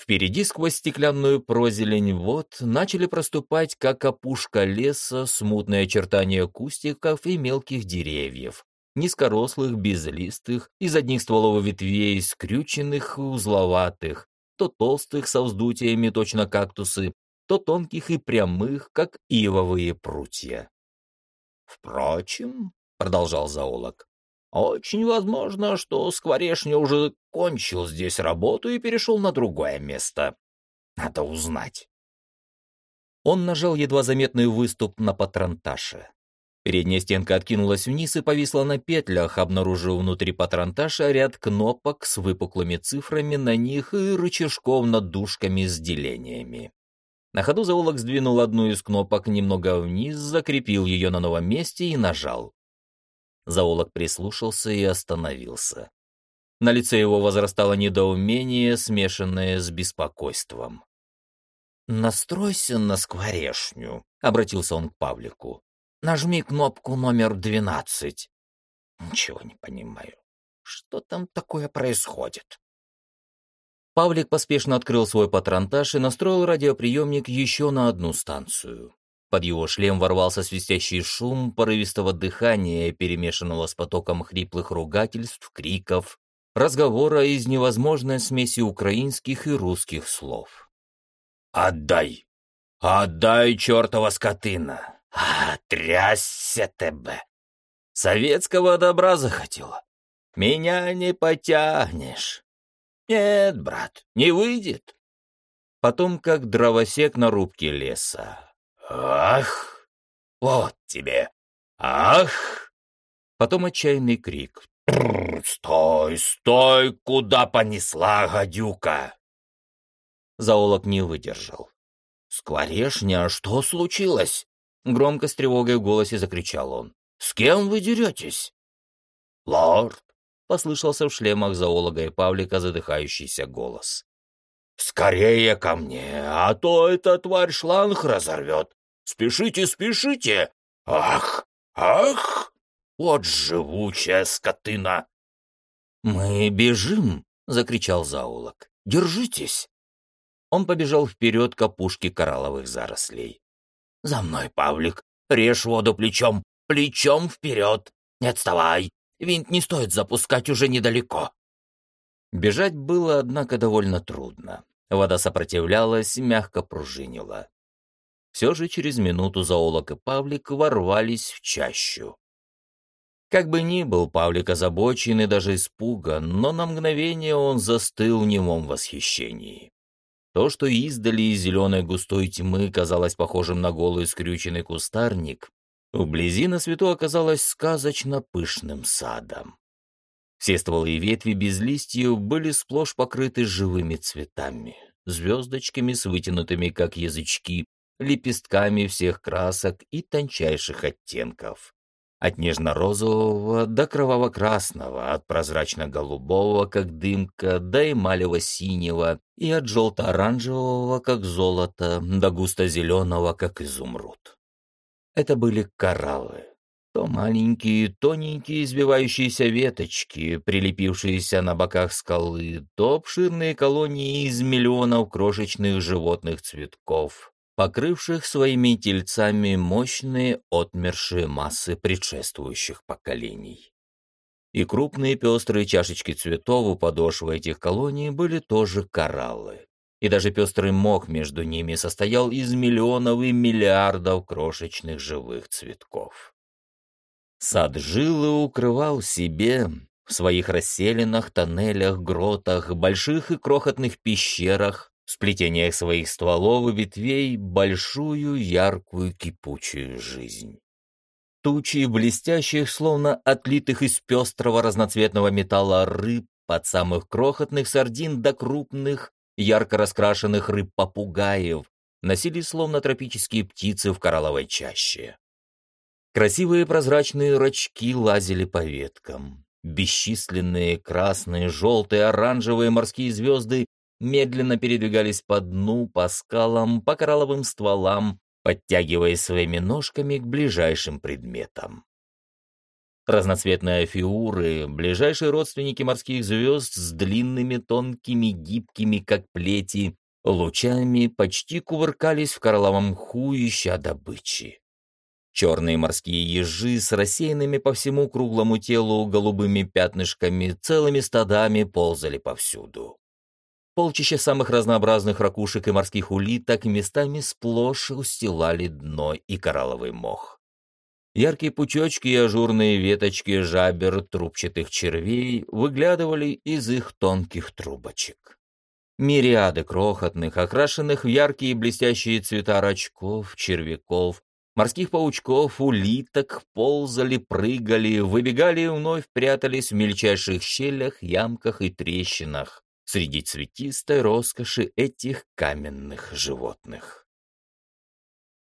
Впереди сквозь стеклянную прозелень вод начали проступать, как опушка леса, смутные очертания кустиков и мелких деревьев, низкорослых, безлистых, из одних стволов ветвей, скрюченных и узловатых, то толстых со вздутиями, точно кактусы, то тонких и прямых, как ивовые прутья. Впрочем, продолжал зоолог. Очень возможно, что Скворешня уже кончил здесь работу и перешел на другое место. Надо узнать. Он нажал едва заметный выступ на патронташе. Передняя стенка откинулась вниз и повисла на петлях, обнаружив внутри патронташа ряд кнопок с выпуклыми цифрами на них и рычажков над дужками с делениями. На ходу зоолог сдвинул одну из кнопок немного вниз, закрепил ее на новом месте и нажал. Зоолог прислушался и остановился. На лице его возрастало недоумение, смешанное с беспокойством. «Настройся на скворешню», — обратился он к Павлику. «Нажми кнопку номер двенадцать». «Ничего не понимаю. Что там такое происходит?» Павлик поспешно открыл свой патронтаж и настроил радиоприемник еще на одну станцию. Под его шлем ворвался свистящий шум порывистого дыхания, перемешанного с потоком хриплых ругательств, криков, разговора из невозможной смеси украинских и русских слов. «Отдай! Отдай, чертова скотина! Трясся тебе! Советского добра захотела? Меня не потянешь! Нет, брат, не выйдет!» Потом как дровосек на рубке леса. «Ах! Вот тебе! Ах!» Потом отчаянный крик. «Стой, стой! Куда понесла гадюка?» Заолок не выдержал. «Скворешня, что случилось?» Громко с тревогой в голосе закричал он. «С кем вы деретесь?» «Лорд!» — послышался в шлемах зоолога и Павлика задыхающийся голос. «Скорее ко мне, а то эта тварь шланг разорвет! Спешите, спешите! Ах, ах! Вот живучая скотина!» «Мы бежим!» — закричал заулок. «Держитесь!» Он побежал вперед к опушке коралловых зарослей. «За мной, Павлик! Режь воду плечом! Плечом вперед! Не отставай! Винт не стоит запускать уже недалеко!» Бежать было, однако, довольно трудно. Вода сопротивлялась, мягко пружинила. Все же через минуту зоолог и Павлик ворвались в чащу. Как бы ни был Павлик озабочен и даже испуган, но на мгновение он застыл в немом восхищении. То, что издали из зеленой густой тьмы казалось похожим на голый скрюченный кустарник, вблизи на свету оказалось сказочно пышным садом. Все стволы и ветви без листьев были сплошь покрыты живыми цветами, звездочками с вытянутыми, как язычки, лепестками всех красок и тончайших оттенков. От нежно-розового до кроваво-красного, от прозрачно-голубого, как дымка, до эмалево-синего, и от желто-оранжевого, как золото, до густо-зеленого, как изумруд. Это были кораллы. То маленькие, тоненькие избивающиеся веточки, прилепившиеся на боках скалы, то обширные колонии из миллионов крошечных животных цветков, покрывших своими тельцами мощные отмершие массы предшествующих поколений. И крупные пестрые чашечки цветов у подошвы этих колоний были тоже кораллы. И даже пестрый мох между ними состоял из миллионов и миллиардов крошечных живых цветков. Сад жил и укрывал себе в своих расселенных тоннелях, гротах, больших и крохотных пещерах, в сплетениях своих стволов и ветвей большую, яркую, кипучую жизнь. Тучи блестящих, словно отлитых из пестрого разноцветного металла рыб, от самых крохотных сардин до крупных, ярко раскрашенных рыб-попугаев, носили словно тропические птицы в коралловой чаще. Красивые прозрачные рачки лазили по веткам. Бесчисленные красные, желтые, оранжевые морские звезды медленно передвигались по дну, по скалам, по коралловым стволам, подтягиваясь своими ножками к ближайшим предметам. Разноцветные фигуры, ближайшие родственники морских звезд с длинными, тонкими, гибкими, как плети, лучами почти кувыркались в коралловом мху, ища добычи. Черные морские ежи с рассеянными по всему круглому телу голубыми пятнышками целыми стадами ползали повсюду. Полчища самых разнообразных ракушек и морских улиток местами сплошь устилали дно и коралловый мох. Яркие пучочки и ажурные веточки жабер трубчатых червей выглядывали из их тонких трубочек. Мириады крохотных, окрашенных в яркие блестящие цвета рачков, червяков, морских паучков, улиток ползали, прыгали, выбегали и вновь прятались в мельчайших щелях, ямках и трещинах, среди цветистой роскоши этих каменных животных.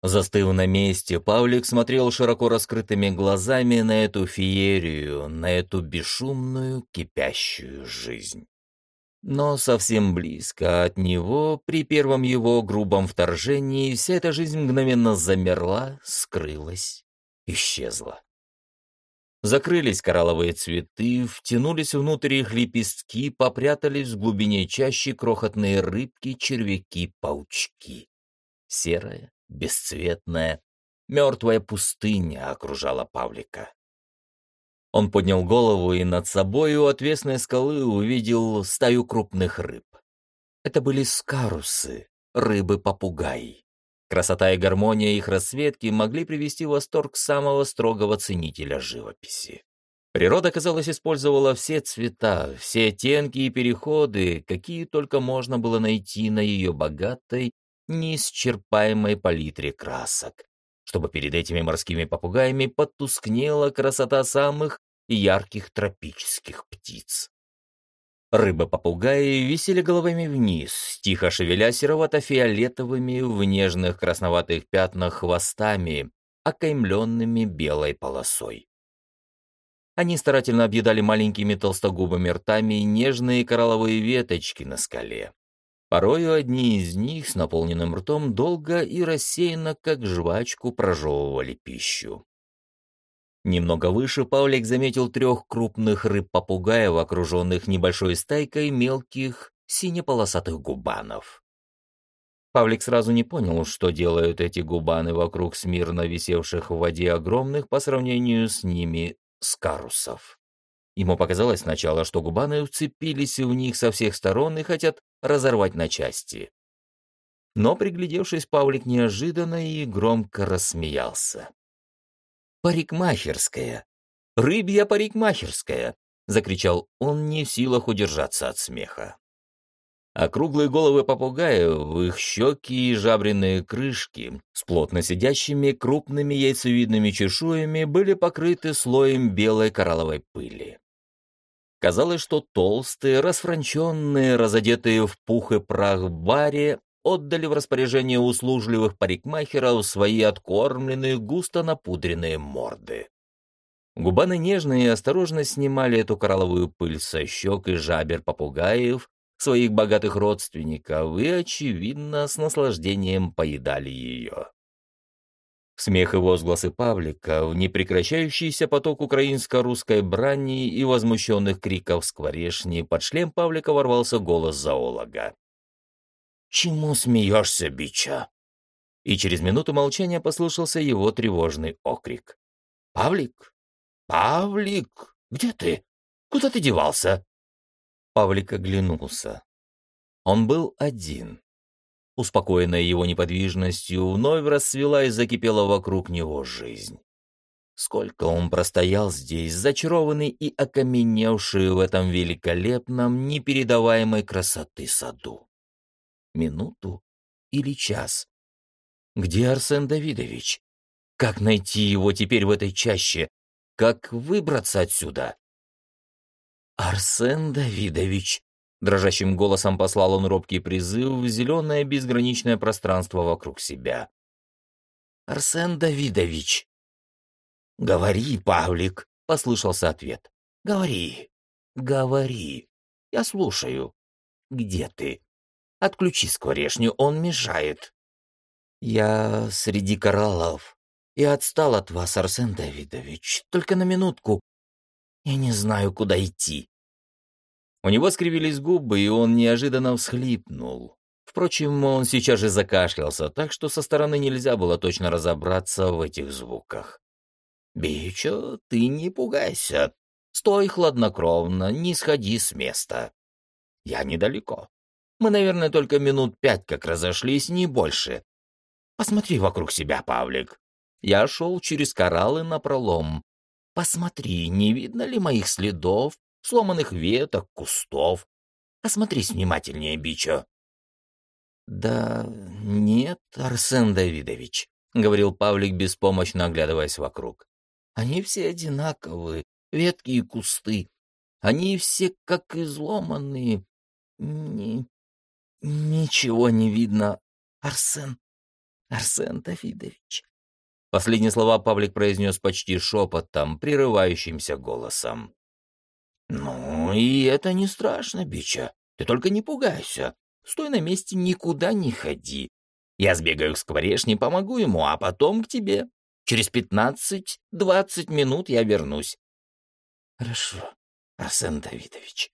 Застыв на месте, Павлик смотрел широко раскрытыми глазами на эту феерию, на эту бесшумную, кипящую жизнь. Но совсем близко от него, при первом его грубом вторжении, вся эта жизнь мгновенно замерла, скрылась, исчезла. Закрылись коралловые цветы, втянулись внутрь их лепестки, попрятались в глубине чащи крохотные рыбки, червяки, паучки. Серая, бесцветная, мертвая пустыня окружала Павлика. Он поднял голову и над собой у отвесной скалы увидел стаю крупных рыб. Это были скарусы, рыбы-попугаи. Красота и гармония их расцветки могли привести в восторг самого строгого ценителя живописи. Природа, казалось, использовала все цвета, все оттенки и переходы, какие только можно было найти на ее богатой, неисчерпаемой палитре красок, чтобы перед этими морскими попугаями потускнела красота самых ярких тропических птиц. Рыбы-попугаи висели головами вниз, тихо шевеля серовато-фиолетовыми в нежных красноватых пятнах хвостами, окаймленными белой полосой. Они старательно объедали маленькими толстогубыми ртами нежные коралловые веточки на скале. Порою одни из них с наполненным ртом долго и рассеянно, как жвачку, прожевывали пищу. Немного выше Паулик заметил трех крупных рыб-попугаев, окруженных небольшой стайкой мелких сине-полосатых губанов. Павлик сразу не понял, что делают эти губаны вокруг смирно висевших в воде огромных по сравнению с ними скарусов. Ему показалось сначала, что губаны вцепились в них со всех сторон и хотят разорвать на части. Но, приглядевшись, Павлик неожиданно и громко рассмеялся парикмахерская! Рыбья парикмахерская!» — закричал он, не в силах удержаться от смеха. Округлые головы попугаев, их щеки и жабренные крышки с плотно сидящими крупными яйцевидными чешуями были покрыты слоем белой коралловой пыли. Казалось, что толстые, расфранченные, разодетые в пух и прах баре, отдали в распоряжение услужливых парикмахеров свои откормленные, густо напудренные морды. Губаны нежно и осторожно снимали эту коралловую пыль со щек и жабер попугаев, своих богатых родственников, и, очевидно, с наслаждением поедали ее. Смех и возгласы Павлика, в непрекращающийся поток украинско-русской брани и возмущенных криков скворешни под шлем Павлика ворвался голос зоолога. «Чему смеешься, бича?» И через минуту молчания послышался его тревожный окрик. «Павлик? Павлик! Где ты? Куда ты девался?» Павлик оглянулся. Он был один. Успокоенная его неподвижностью, вновь расцвела и закипела вокруг него жизнь. Сколько он простоял здесь, зачарованный и окаменевший в этом великолепном, непередаваемой красоты саду минуту или час. Где Арсен Давидович? Как найти его теперь в этой чаще? Как выбраться отсюда? Арсен Давидович, дрожащим голосом послал он робкий призыв в зеленое безграничное пространство вокруг себя. Арсен Давидович. Говори, Павлик, послышался ответ. Говори, говори. Я слушаю. Где ты? Отключи скворечню, он мешает. Я среди кораллов. Я отстал от вас, Арсен Давидович. Только на минутку. Я не знаю, куда идти. У него скривились губы, и он неожиданно всхлипнул. Впрочем, он сейчас же закашлялся, так что со стороны нельзя было точно разобраться в этих звуках. «Бичо, ты не пугайся. Стой хладнокровно, не сходи с места. Я недалеко. Мы, наверное, только минут пять как разошлись, не больше. Посмотри вокруг себя, Павлик. Я шел через кораллы на пролом. Посмотри, не видно ли моих следов, сломанных веток, кустов. Осмотрись внимательнее, Бичо. Да нет, Арсен Давидович, — говорил Павлик, беспомощно оглядываясь вокруг. Они все одинаковые, ветки и кусты. Они все как изломанные. «Ничего не видно, Арсен, Арсен Давидович». Последние слова Павлик произнес почти шепотом, прерывающимся голосом. «Ну, и это не страшно, Бича. Ты только не пугайся. Стой на месте, никуда не ходи. Я сбегаю к скворечне, помогу ему, а потом к тебе. Через пятнадцать-двадцать минут я вернусь. Хорошо, Арсен Давидович.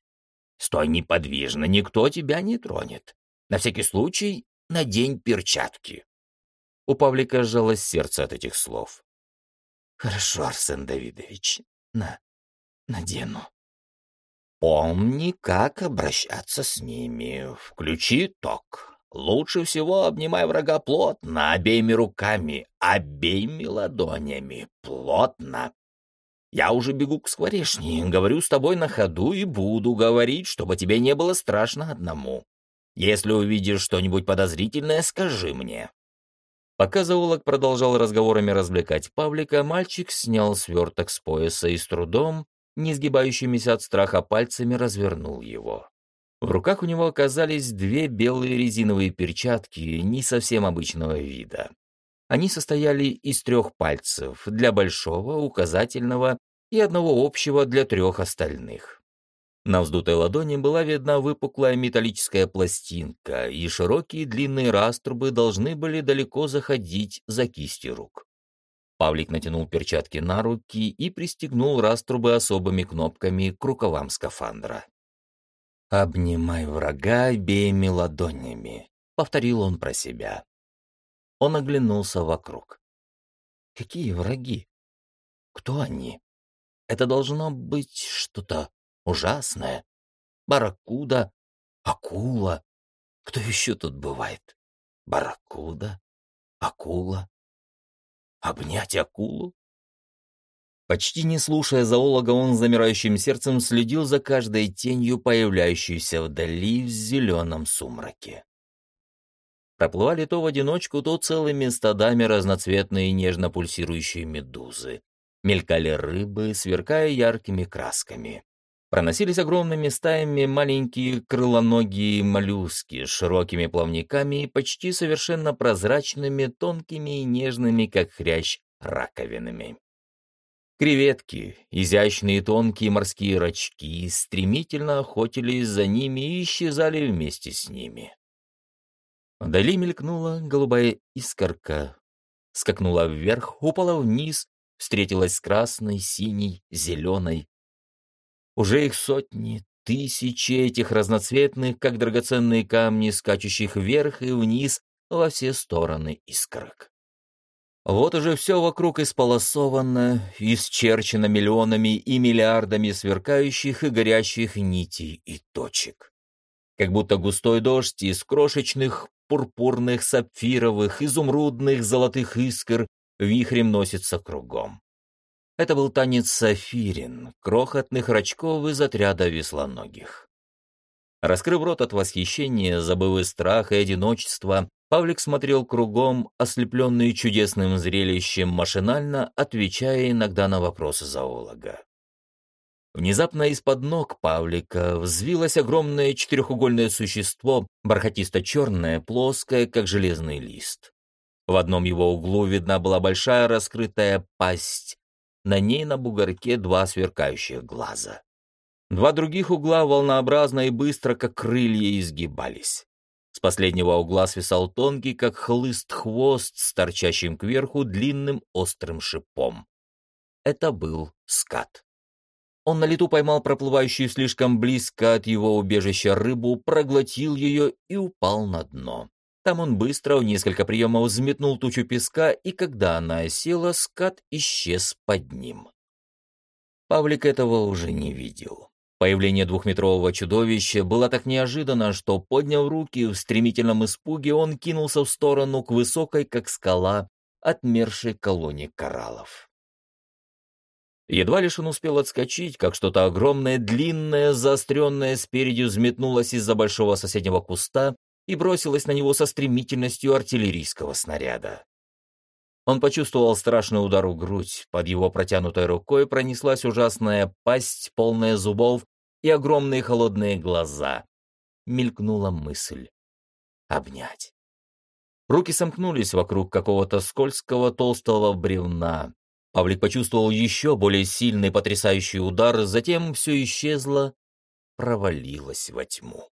Стой неподвижно, никто тебя не тронет. На всякий случай надень перчатки. У Павлика сжалось сердце от этих слов. Хорошо, Арсен Давидович, на, надену. Помни, как обращаться с ними. Включи ток. Лучше всего обнимай врага плотно, обеими руками, обеими ладонями, плотно. Я уже бегу к скворечне, говорю с тобой на ходу и буду говорить, чтобы тебе не было страшно одному. Если увидишь что-нибудь подозрительное, скажи мне». Пока Заулок продолжал разговорами развлекать Павлика, мальчик снял сверток с пояса и с трудом, не сгибающимися от страха пальцами, развернул его. В руках у него оказались две белые резиновые перчатки не совсем обычного вида. Они состояли из трех пальцев для большого, указательного и одного общего для трех остальных. На вздутой ладони была видна выпуклая металлическая пластинка, и широкие длинные раструбы должны были далеко заходить за кисти рук. Павлик натянул перчатки на руки и пристегнул раструбы особыми кнопками к рукавам скафандра. «Обнимай врага обеими ладонями», — повторил он про себя. Он оглянулся вокруг. «Какие враги? Кто они? Это должно быть что-то ужасное. Барракуда, акула. Кто еще тут бывает? Барракуда, акула. Обнять акулу? Почти не слушая зоолога, он замирающим сердцем следил за каждой тенью, появляющейся вдали в зеленом сумраке. Проплывали то в одиночку, то целыми стадами разноцветные нежно пульсирующие медузы. Мелькали рыбы, сверкая яркими красками. Проносились огромными стаями маленькие крылоногие моллюски с широкими плавниками и почти совершенно прозрачными, тонкими и нежными, как хрящ, раковинами. Креветки, изящные тонкие морские рачки, стремительно охотились за ними и исчезали вместе с ними. Вдали мелькнула голубая искорка, скакнула вверх, упала вниз, встретилась с красной, синей, зеленой. Уже их сотни, тысячи этих разноцветных, как драгоценные камни, скачущих вверх и вниз во все стороны искорок. Вот уже все вокруг исполосовано, исчерчено миллионами и миллиардами сверкающих и горящих нитей и точек. Как будто густой дождь из крошечных пурпурных, сапфировых, изумрудных, золотых искр вихрем носится кругом. Это был танец сафирин, крохотных рачков из отряда веслоногих. Раскрыв рот от восхищения, забыв и страх, и одиночество, Павлик смотрел кругом, ослепленный чудесным зрелищем, машинально отвечая иногда на вопросы зоолога. Внезапно из-под ног Павлика взвилось огромное четырехугольное существо, бархатисто-черное, плоское, как железный лист. В одном его углу видна была большая раскрытая пасть, на ней на бугорке два сверкающих глаза. Два других угла волнообразно и быстро, как крылья, изгибались. С последнего угла свисал тонкий, как хлыст, хвост с торчащим кверху длинным острым шипом. Это был скат. Он на лету поймал проплывающую слишком близко от его убежища рыбу, проглотил ее и упал на дно. Там он быстро в несколько приемов взметнул тучу песка, и когда она села, скат исчез под ним. Павлик этого уже не видел. Появление двухметрового чудовища было так неожиданно, что, подняв руки в стремительном испуге, он кинулся в сторону к высокой, как скала, отмершей колонии кораллов. Едва лишь он успел отскочить, как что-то огромное, длинное, заостренное спереди взметнулось из-за большого соседнего куста и бросилось на него со стремительностью артиллерийского снаряда. Он почувствовал страшный удар в грудь, под его протянутой рукой пронеслась ужасная пасть, полная зубов и огромные холодные глаза. Мелькнула мысль. Обнять. Руки сомкнулись вокруг какого-то скользкого толстого бревна. Павлик почувствовал еще более сильный потрясающий удар, затем все исчезло, провалилось во тьму.